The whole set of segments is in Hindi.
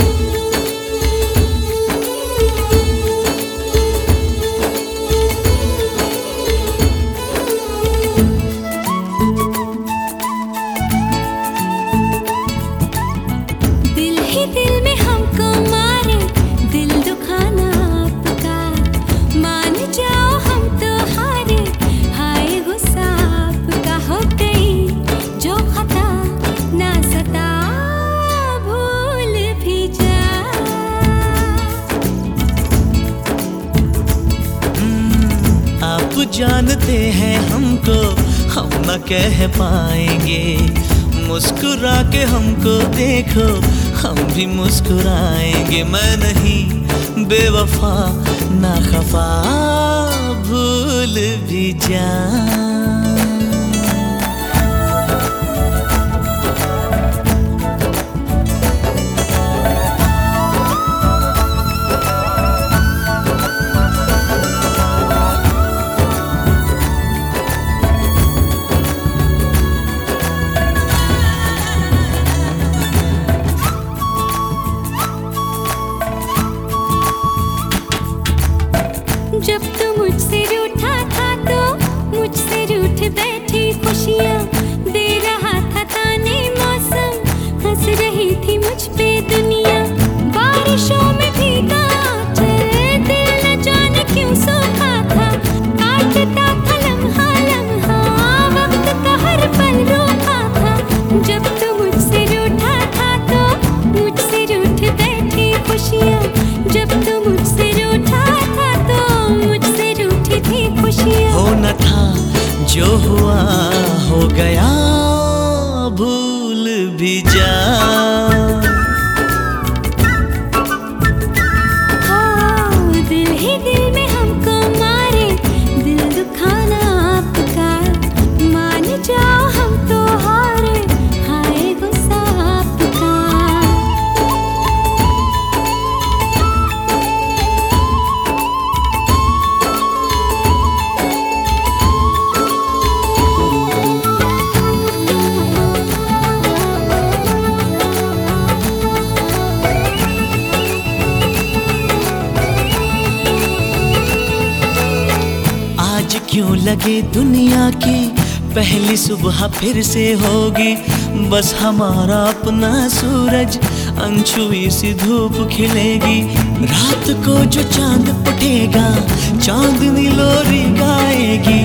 you. जानते हैं हमको, हम न कह पाएँगे। मुस्कुरा के हमको देखो, हम भी मुस्कुराएँगे। मैं नहीं, बेवफा ना खफा भूल भी जा Egypt. गया आज क्यों लगे दुनिया की? पहली सुबह फिर से होगी। बस हमारा अपना सूरज अनछुई सी धूप खिलेगी। रात को जो चाँद उठेगा चांदनी लोरी गाएगी।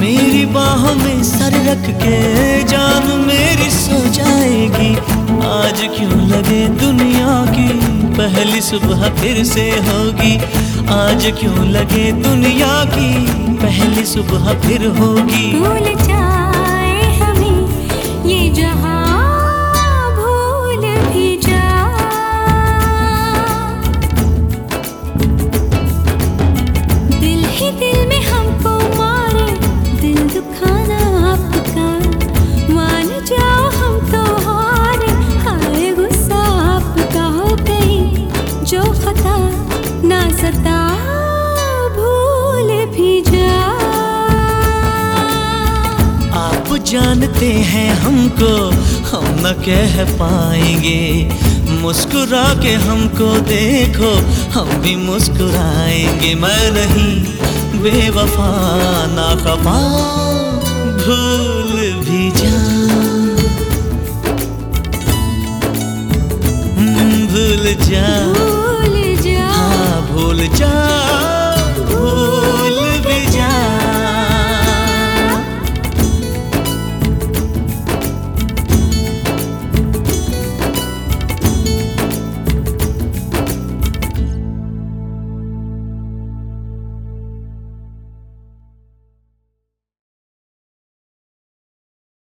मेरी बाहों में सर रख के जान मेरी सो जाएगी। आज क्यों लगे दुनिया की? पहली सुबह फिर से होगी। आज क्यों लगे दुनिया की? पहली सुबह फिर होगी। जानते हैं हमको हम न कह पाएँगे। मुस्कुरा के हमको देखो हम भी मुस्कुराएँगे। मैं नहीं बेवफा ना खफा भूल भी जा भूल जा भूल जा हाँ भूल जा